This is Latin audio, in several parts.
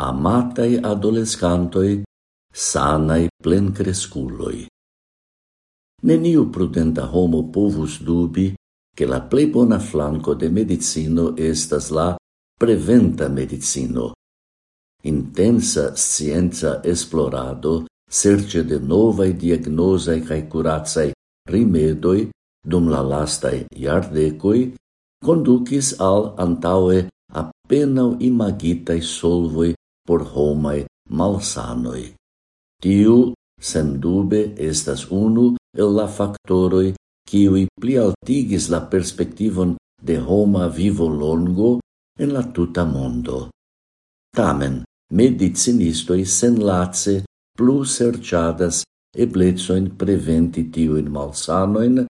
amatai adolescantoi, sanai plencresculoi. Neniu prudenta homo povus dubi che la plei bona flanco de medicino estas la preventa medicino. Intensa scienza esplorado serce de novae diagnosae cae curatsae rimedoi dum la lastae iardecoi conducis al antaue appenao imagitae solvoi por homai malsanoi. Tiu sendube estas unu el la factoroi faktoroj pli altigis la perspektivon de homa vivo longo en la tuta mondo. Tamen, medicinistoi sen lace plu serciadas eblezoin preventi tiuin malsanoin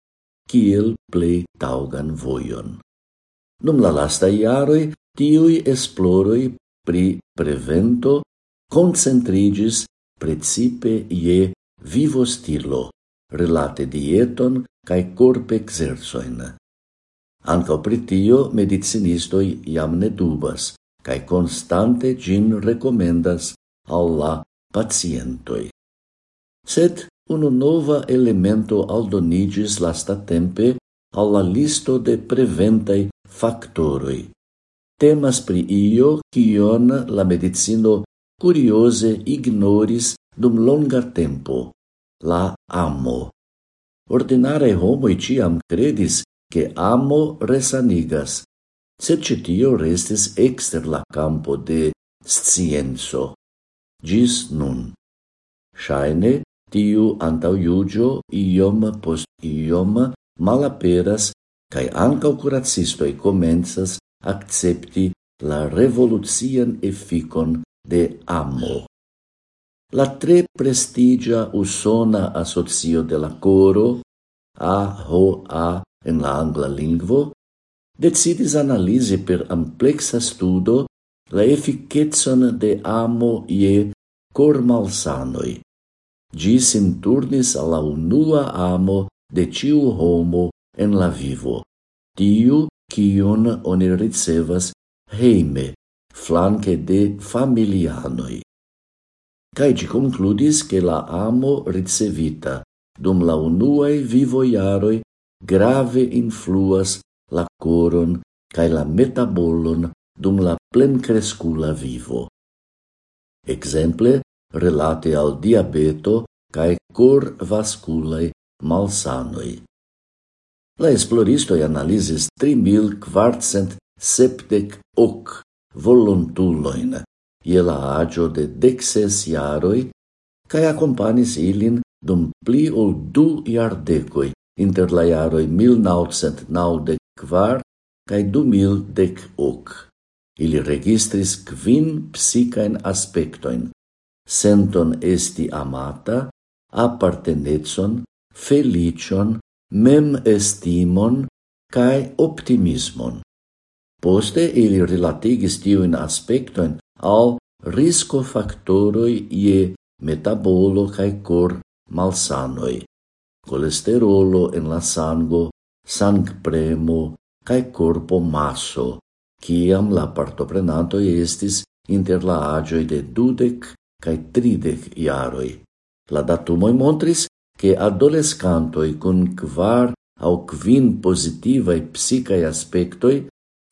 kiel plei taugan vojon. Dum la lasta iaroi, tiui esploroi pri prevento concentrigis precipe je vivostilo, relate dieton cae corp exerzoin. Anca pritio medicinistoi iam ne dubas, cae constante gin recomendas alla pacientoi. Sed unu nova elemento aldonigis lasta tempe alla listo de preventai factoroi, Temas pri io, kion la medicino curiose ignoris dum longa tempo, la amo. Ordinare homo ciam credis che amo resanigas, sed citio restis exter la campo de scienzo. Gis nun. Shaine, tiu antau iugio iom post iom malaperas, cae ancau curacistoi comensas accepti la revolucian efficon de amo. La tre prestigia usona asocio de la coro, AHA en la angla lingvo, decidis analisi per amplexa studo la efficetson de amo ie cor malsanoi. Gi sinturnis alla unua amo de ciu homo en la vivo, tiu kiun oni ricevas heime, flanque de familianoi. Cai ci concludis che la amo ricevita dum la unuae vivoiaroi grave influas la coron cae la metabolon dum la plencrescula vivo. Exemple, relate al diabeto cae cor vasculae malsanoi. La esploristoi analisis 3.478 volontulojn je la aĝo de dexes iaroi cae accompanis ilin dum pli ol du iardecoi inter la iaroi 1994 cae 2018. Ili registris quin psicaen aspectoin, senton esti amata, appartenetson, felicion, mem-estimon cae optimismon. Poste ili relatigis tiuin aspectoin al riskofaktoroj ie metabolo cae cor malsanoi, colesterolo en la sango, sangpremo cae corpo maso, kiam la partoprenantoi estis inter la agioi de dudec cae tridec iaroi. La datumoi montris che adolescantoi con quar au quin positivae psicae aspectoi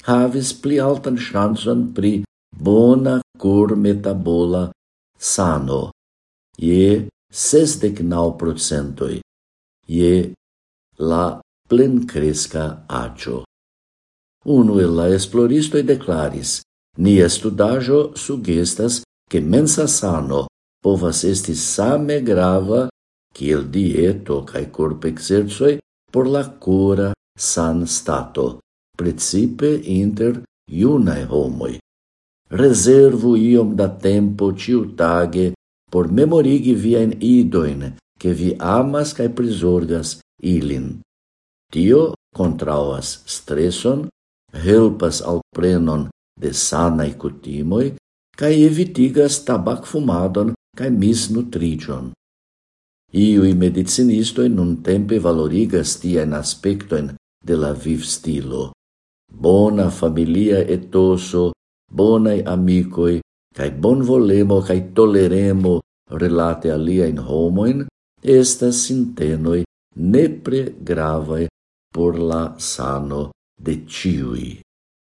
havis pli altan chanson pri bona cor metabola sano je sesdec nau procentoi e la plencresca agio. Unu el la esploristoi declaris, nia studajo sugestas che mensa sano povas esti same grava kiel dieto kaj corpexercoj por la cora san stato, principe inter iunae homoi. Reservu iom da tempo ciutage por memorigi vien idoin, che vi amas cae prisorgas ilin. Tio contrauas stresson, helpas al prenon de sanae cutimoi, cae evitigas tabac fumadon cae misnutrigion. Iui medicinistoi nun tempe valorigas tien aspectoen de la viv stilo. Bona familia etoso, bonai amicoi, cae bon volemo cae toleremo relate aliaen homoen, estas sintenoi nepre gravae por la sano de ciui.